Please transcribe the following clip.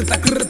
Крыта, крыта-та.